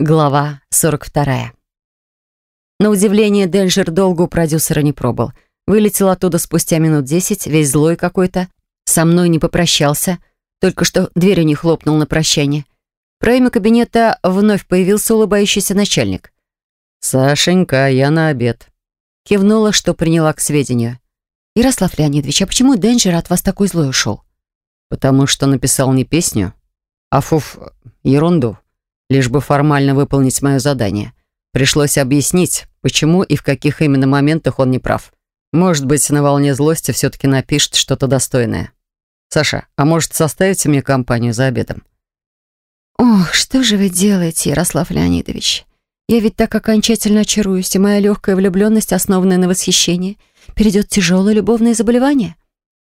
Глава 42. На удивление, Денджер долго у продюсера не пробыл. Вылетел оттуда спустя минут десять, весь злой какой-то. Со мной не попрощался. Только что дверью не хлопнул на прощание. В проеме кабинета вновь появился улыбающийся начальник. «Сашенька, я на обед». Кивнула, что приняла к сведению. «Ярослав Леонидович, а почему Денджер от вас такой злой ушел?» «Потому что написал не песню, а фуф, ерунду лишь бы формально выполнить мое задание. Пришлось объяснить, почему и в каких именно моментах он не прав. Может быть, на волне злости все-таки напишет что-то достойное. Саша, а может, составите мне компанию за обедом? Ох, что же вы делаете, Ярослав Леонидович? Я ведь так окончательно очаруюсь, и моя легкая влюбленность, основанная на восхищении, перейдет тяжелое любовное заболевание.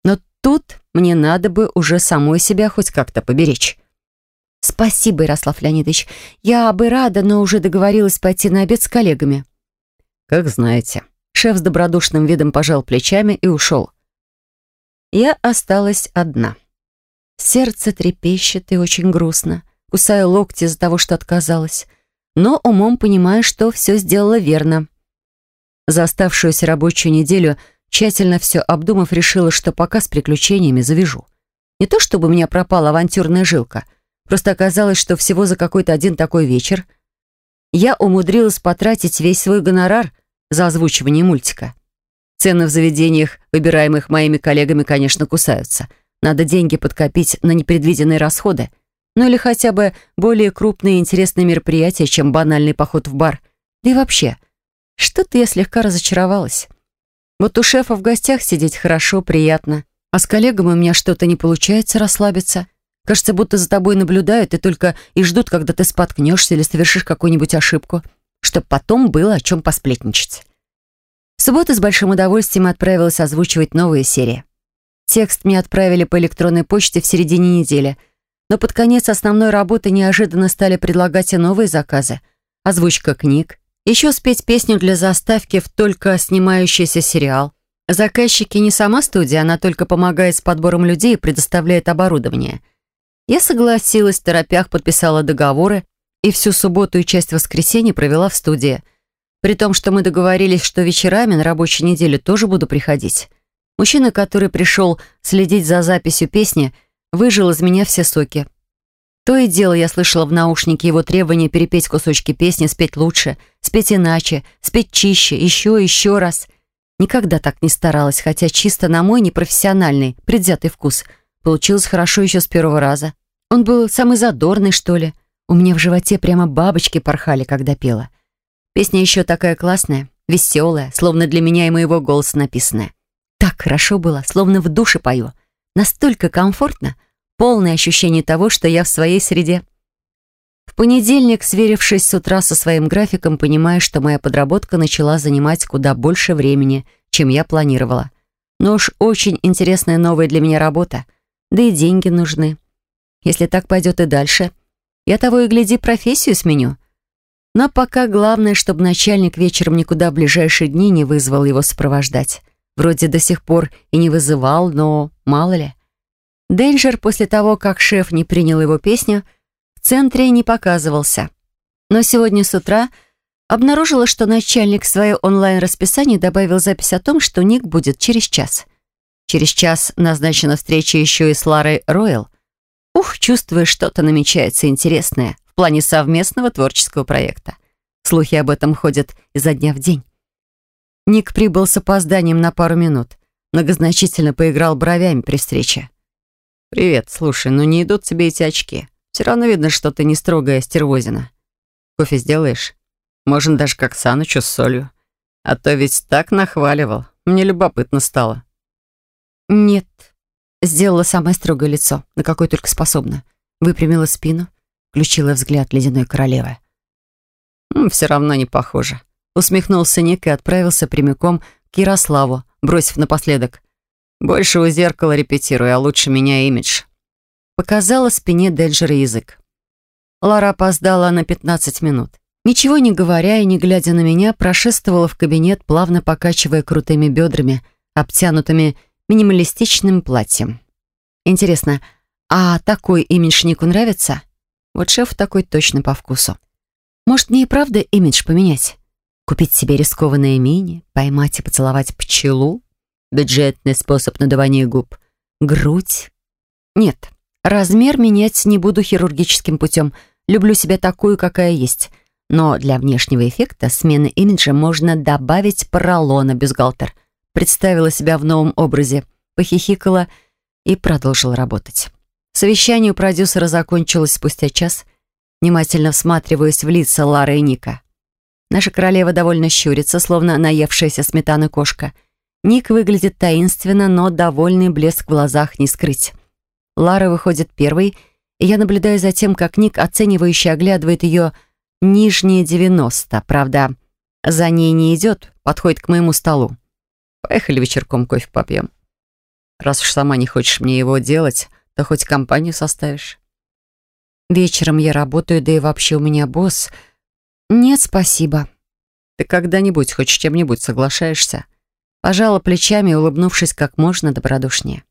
Но тут мне надо бы уже самой себя хоть как-то поберечь. «Спасибо, Ярослав Леонидович. Я бы рада, но уже договорилась пойти на обед с коллегами». «Как знаете». Шеф с добродушным видом пожал плечами и ушел. Я осталась одна. Сердце трепещет и очень грустно. Кусаю локти из-за того, что отказалась. Но умом понимаю, что все сделала верно. За оставшуюся рабочую неделю, тщательно все обдумав, решила, что пока с приключениями завяжу. Не то чтобы у меня пропала авантюрная жилка — Просто оказалось, что всего за какой-то один такой вечер я умудрилась потратить весь свой гонорар за озвучивание мультика. Цены в заведениях, выбираемых моими коллегами, конечно, кусаются. Надо деньги подкопить на непредвиденные расходы. Ну или хотя бы более крупные и интересные мероприятия, чем банальный поход в бар. Да и вообще, что-то я слегка разочаровалась. Вот у шефа в гостях сидеть хорошо, приятно. А с коллегами у меня что-то не получается расслабиться. Кажется, будто за тобой наблюдают и только и ждут, когда ты споткнешься или совершишь какую-нибудь ошибку, чтобы потом было о чем посплетничать. В субботу с большим удовольствием отправилась озвучивать новые серии. Текст мне отправили по электронной почте в середине недели, но под конец основной работы неожиданно стали предлагать и новые заказы. Озвучка книг, еще спеть песню для заставки в только снимающийся сериал. Заказчики не сама студия, она только помогает с подбором людей и предоставляет оборудование – я согласилась, в торопях подписала договоры и всю субботу и часть воскресенья провела в студии. При том, что мы договорились, что вечерами на рабочей неделе тоже буду приходить. Мужчина, который пришел следить за записью песни, выжил из меня все соки. То и дело я слышала в наушнике его требования перепеть кусочки песни, спеть лучше, спеть иначе, спеть чище, еще еще раз. Никогда так не старалась, хотя чисто на мой непрофессиональный, предвзятый вкус – Получилось хорошо еще с первого раза. Он был самый задорный, что ли. У меня в животе прямо бабочки порхали, когда пела. Песня еще такая классная, веселая, словно для меня и моего голоса написанная. Так хорошо было, словно в душе пою. Настолько комфортно, полное ощущение того, что я в своей среде. В понедельник, сверившись с утра со своим графиком, понимаю, что моя подработка начала занимать куда больше времени, чем я планировала. Но уж очень интересная новая для меня работа — да и деньги нужны. Если так пойдет и дальше, я того и гляди профессию сменю. Но пока главное, чтобы начальник вечером никуда в ближайшие дни не вызвал его сопровождать. Вроде до сих пор и не вызывал, но мало ли. Денджер после того, как шеф не принял его песню, в центре не показывался. Но сегодня с утра обнаружила, что начальник в свое онлайн-расписание добавил запись о том, что Ник будет через час. Через час назначена встреча еще и с Ларой Ройл. Ух, чувствую, что-то намечается интересное в плане совместного творческого проекта. Слухи об этом ходят изо дня в день. Ник прибыл с опозданием на пару минут. Многозначительно поиграл бровями при встрече. «Привет, слушай, ну не идут тебе эти очки. Все равно видно, что ты не строгая стервозина. Кофе сделаешь? Можно даже как Санычу с солью. А то ведь так нахваливал. Мне любопытно стало». «Нет». Сделала самое строгое лицо, на какое только способна. Выпрямила спину, включила взгляд ледяной королевы. «Все равно не похоже». Усмехнулся Ник и отправился прямиком к Ярославу, бросив напоследок. «Больше у зеркала репетируй, а лучше меня имидж». Показала спине Деджера язык. Лара опоздала на 15 минут. Ничего не говоря и не глядя на меня, прошествовала в кабинет, плавно покачивая крутыми бедрами, обтянутыми минималистичным платьем. Интересно, а такой имидж Нику нравится? Вот шеф такой точно по вкусу. Может, мне и правда имидж поменять? Купить себе рискованное мини, поймать и поцеловать пчелу? Бюджетный способ надувания губ. Грудь? Нет, размер менять не буду хирургическим путем. Люблю себя такую, какая есть. Но для внешнего эффекта смены имиджа можно добавить поролона бюстгальтер. Представила себя в новом образе, похихикала и продолжила работать. Совещание у продюсера закончилось спустя час. Внимательно всматриваясь в лица Лары и Ника. Наша королева довольно щурится, словно наевшаяся сметаны кошка. Ник выглядит таинственно, но довольный блеск в глазах не скрыть. Лара выходит первой, и я наблюдаю за тем, как Ник оценивающе оглядывает ее нижние 90. Правда, за ней не идет, подходит к моему столу. Поехали вечерком кофе попьем. Раз уж сама не хочешь мне его делать, то хоть компанию составишь. Вечером я работаю, да и вообще у меня босс. Нет, спасибо. Ты когда-нибудь хоть с чем-нибудь соглашаешься? Пожала плечами, улыбнувшись как можно добродушнее.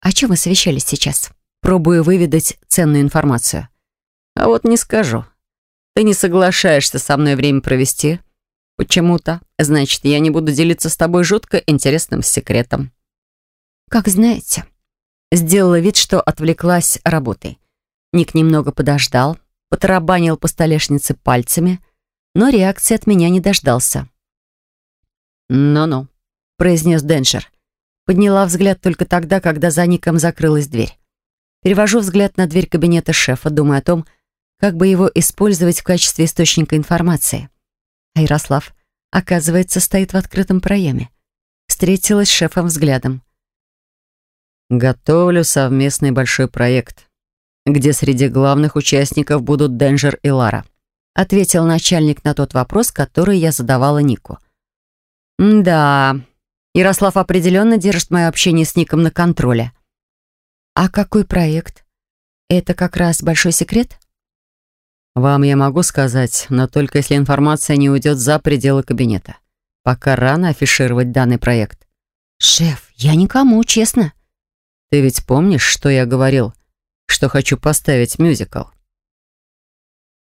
О чем вы совещались сейчас? Пробую выведать ценную информацию. А вот не скажу. Ты не соглашаешься со мной время провести? Почему-то. Значит, я не буду делиться с тобой жутко интересным секретом. Как знаете. Сделала вид, что отвлеклась работой. Ник немного подождал, потарабанил по столешнице пальцами, но реакции от меня не дождался. «Ну-ну», — произнес Денджер. Подняла взгляд только тогда, когда за Ником закрылась дверь. Перевожу взгляд на дверь кабинета шефа, думая о том, как бы его использовать в качестве источника информации. А Ярослав, оказывается, стоит в открытом проеме. Встретилась с шефом взглядом. «Готовлю совместный большой проект, где среди главных участников будут Денджер и Лара», ответил начальник на тот вопрос, который я задавала Нику. «Да, Ярослав определенно держит мое общение с Ником на контроле». «А какой проект? Это как раз большой секрет?» Вам я могу сказать, но только если информация не уйдет за пределы кабинета. Пока рано афишировать данный проект. Шеф, я никому, честно. Ты ведь помнишь, что я говорил, что хочу поставить мюзикл?